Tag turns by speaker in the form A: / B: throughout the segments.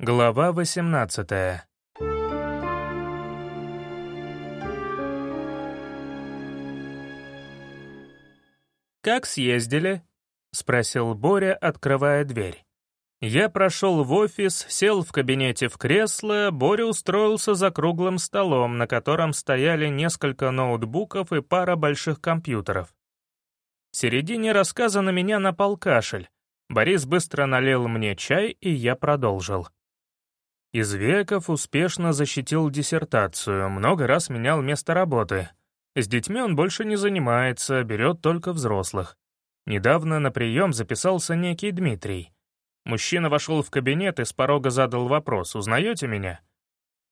A: Глава 18 «Как съездили?» — спросил Боря, открывая дверь. Я прошел в офис, сел в кабинете в кресло, Боря устроился за круглым столом, на котором стояли несколько ноутбуков и пара больших компьютеров. В середине рассказа на меня напал кашель. Борис быстро налил мне чай, и я продолжил. Извеков успешно защитил диссертацию, много раз менял место работы. С детьми он больше не занимается, берет только взрослых. Недавно на прием записался некий Дмитрий. Мужчина вошел в кабинет и с порога задал вопрос «Узнаете меня?».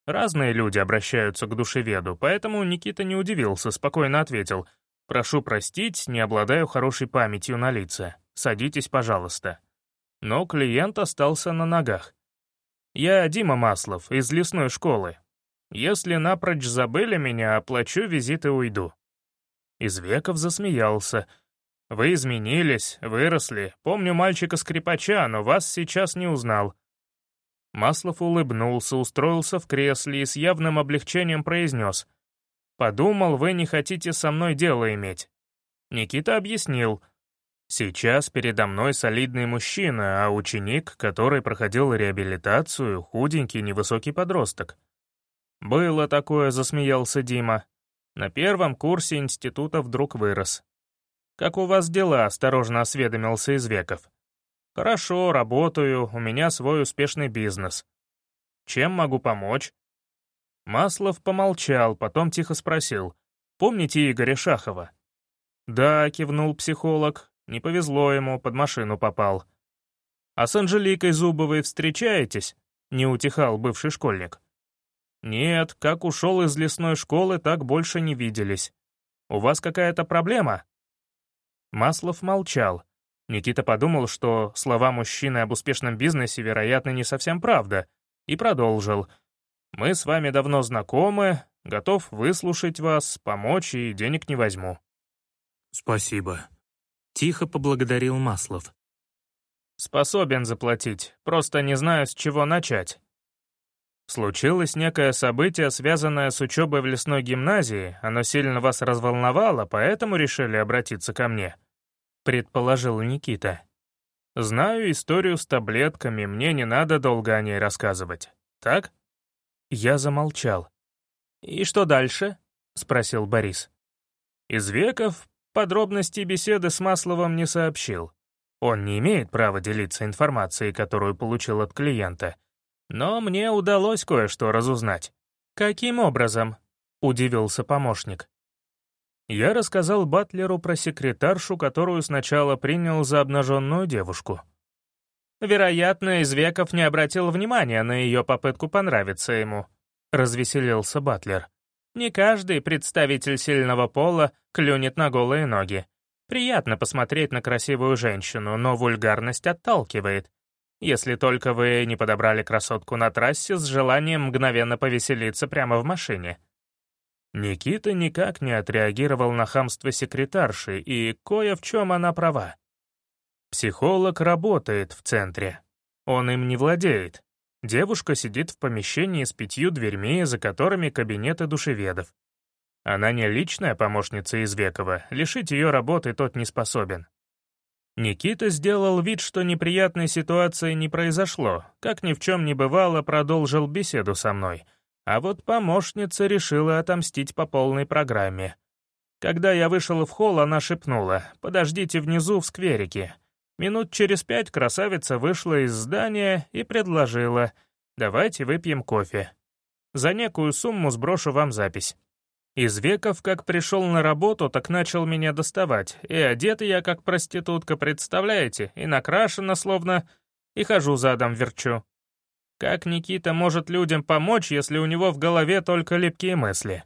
A: Разные люди обращаются к душеведу, поэтому Никита не удивился, спокойно ответил «Прошу простить, не обладаю хорошей памятью на лица. Садитесь, пожалуйста». Но клиент остался на ногах. Я Дима Маслов, из лесной школы. Если напрочь забыли меня, оплачу визит и уйду». Извеков засмеялся. «Вы изменились, выросли. Помню мальчика-скрипача, но вас сейчас не узнал». Маслов улыбнулся, устроился в кресле и с явным облегчением произнес. «Подумал, вы не хотите со мной дело иметь». Никита объяснил — Сейчас передо мной солидный мужчина, а ученик, который проходил реабилитацию, худенький невысокий подросток. «Было такое», — засмеялся Дима. На первом курсе института вдруг вырос. «Как у вас дела?» — осторожно осведомился из веков. «Хорошо, работаю, у меня свой успешный бизнес. Чем могу помочь?» Маслов помолчал, потом тихо спросил. «Помните Игоря Шахова?» «Да», — кивнул психолог, не повезло ему, под машину попал. «А с Анжеликой Зубовой встречаетесь?» — не утихал бывший школьник. «Нет, как ушел из лесной школы, так больше не виделись. У вас какая-то проблема?» Маслов молчал. Никита подумал, что слова мужчины об успешном бизнесе, вероятно, не совсем правда, и продолжил. «Мы с вами давно знакомы, готов выслушать вас, помочь и денег не возьму».
B: «Спасибо», Тихо поблагодарил Маслов.
A: «Способен заплатить, просто не знаю, с чего начать». Случилось некое событие, связанное с учебой в лесной гимназии, оно сильно вас разволновало, поэтому решили обратиться ко мне», — предположил Никита. «Знаю историю с таблетками, мне не надо долго о ней рассказывать. Так?» Я замолчал. «И что дальше?» — спросил Борис. Из веков Подробности беседы с Масловым не сообщил. Он не имеет права делиться информацией, которую получил от клиента. Но мне удалось кое-что разузнать. «Каким образом?» — удивился помощник. Я рассказал Батлеру про секретаршу, которую сначала принял за обнаженную девушку. Вероятно, из веков не обратил внимания на ее попытку понравиться ему. Развеселился Батлер. Не каждый представитель сильного пола клюнет на голые ноги. Приятно посмотреть на красивую женщину, но вульгарность отталкивает. Если только вы не подобрали красотку на трассе с желанием мгновенно повеселиться прямо в машине. Никита никак не отреагировал на хамство секретарши, и кое в чем она права. Психолог работает в центре. Он им не владеет. Девушка сидит в помещении с пятью дверьми, за которыми кабинеты душеведов. Она не личная помощница из Векова, лишить ее работы тот не способен. Никита сделал вид, что неприятной ситуации не произошло, как ни в чем не бывало, продолжил беседу со мной. А вот помощница решила отомстить по полной программе. Когда я вышел в холл, она шепнула «Подождите внизу в скверике». Минут через пять красавица вышла из здания и предложила «Давайте выпьем кофе. За некую сумму сброшу вам запись». Из веков, как пришел на работу, так начал меня доставать, и одета я как проститутка, представляете, и накрашена словно, и хожу задом верчу. Как Никита может людям помочь, если у него в голове только липкие мысли?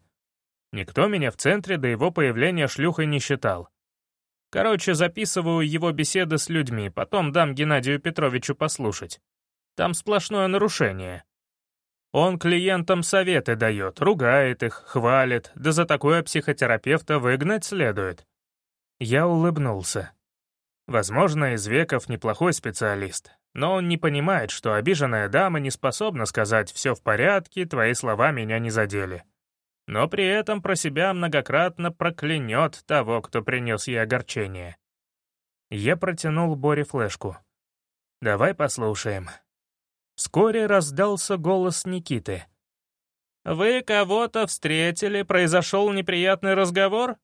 A: Никто меня в центре до его появления шлюхой не считал. Короче, записываю его беседы с людьми, потом дам Геннадию Петровичу послушать. Там сплошное нарушение. Он клиентам советы дает, ругает их, хвалит, да за такое психотерапевта выгнать следует. Я улыбнулся. Возможно, из веков неплохой специалист. но он не понимает, что обиженная дама не способна сказать «все в порядке, твои слова меня не задели». Но при этом про себя многократно проклянет того, кто принес ей огорчение. Я протянул Боре флешку. «Давай послушаем». Вскоре раздался голос Никиты. «Вы кого-то встретили, произошел неприятный разговор?»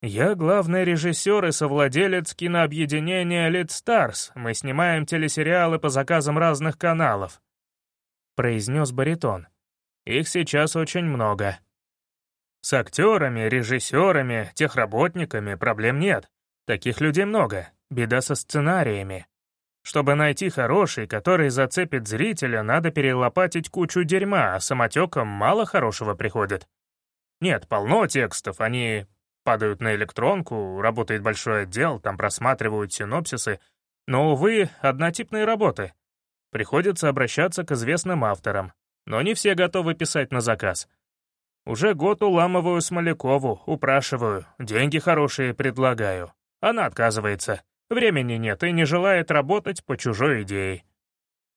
A: «Я главный режиссер и совладелец кинообъединения Lead Stars. Мы снимаем телесериалы по заказам разных каналов», — произнес баритон. «Их сейчас очень много. С актерами, режиссерами, техработниками проблем нет. Таких людей много. Беда со сценариями. Чтобы найти хороший, который зацепит зрителя, надо перелопатить кучу дерьма, а самотеком мало хорошего приходит. Нет, полно текстов, они падают на электронку, работает большой отдел, там просматривают синопсисы, но, увы, однотипные работы. Приходится обращаться к известным авторам, но не все готовы писать на заказ. Уже год уламываю Смолякову, упрашиваю, деньги хорошие предлагаю. Она отказывается. Времени нет и не желает работать по чужой идее.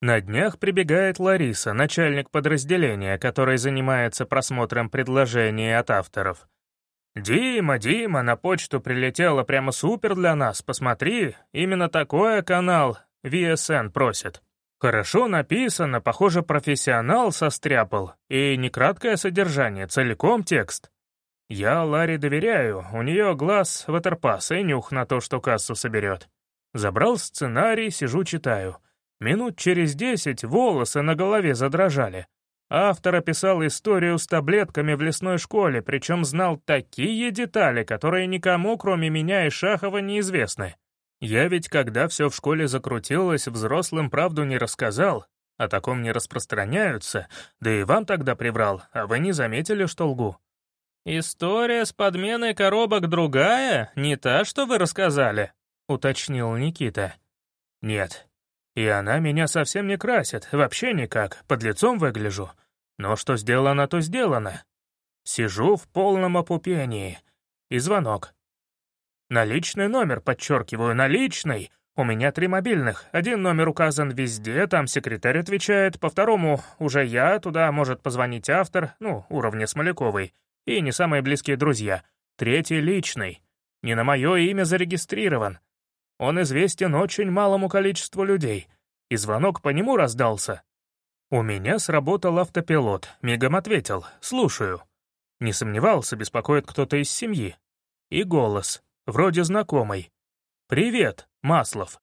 A: На днях прибегает Лариса, начальник подразделения, который занимается просмотром предложений от авторов. «Дима, Дима, на почту прилетело прямо супер для нас, посмотри, именно такой канал VSN просит. Хорошо написано, похоже, профессионал состряпал, и не краткое содержание, целиком текст. Я Ларе доверяю, у нее глаз ватерпас и нюх на то, что кассу соберет. Забрал сценарий, сижу, читаю. Минут через десять волосы на голове задрожали. Автор описал историю с таблетками в лесной школе, причем знал такие детали, которые никому, кроме меня и Шахова, неизвестны. Я ведь, когда все в школе закрутилось, взрослым правду не рассказал, о таком не распространяются, да и вам тогда приврал, а вы не заметили, что лгу. «История с подменой коробок другая, не та, что вы рассказали», — уточнил Никита. «Нет, и она меня совсем не красит, вообще никак, под лицом выгляжу. Но что сделано, то сделано. Сижу в полном опупении. И звонок. Наличный номер, подчеркиваю, наличный. У меня три мобильных. Один номер указан везде, там секретарь отвечает. По второму уже я, туда может позвонить автор, ну, уровня Смоляковой. И не самые близкие друзья. Третий личный. Не на мое имя зарегистрирован. Он известен очень малому количеству людей, и звонок по нему раздался. У меня сработал автопилот, мигом ответил «слушаю». Не сомневался, беспокоит кто-то из семьи. И голос, вроде знакомый. «Привет, Маслов».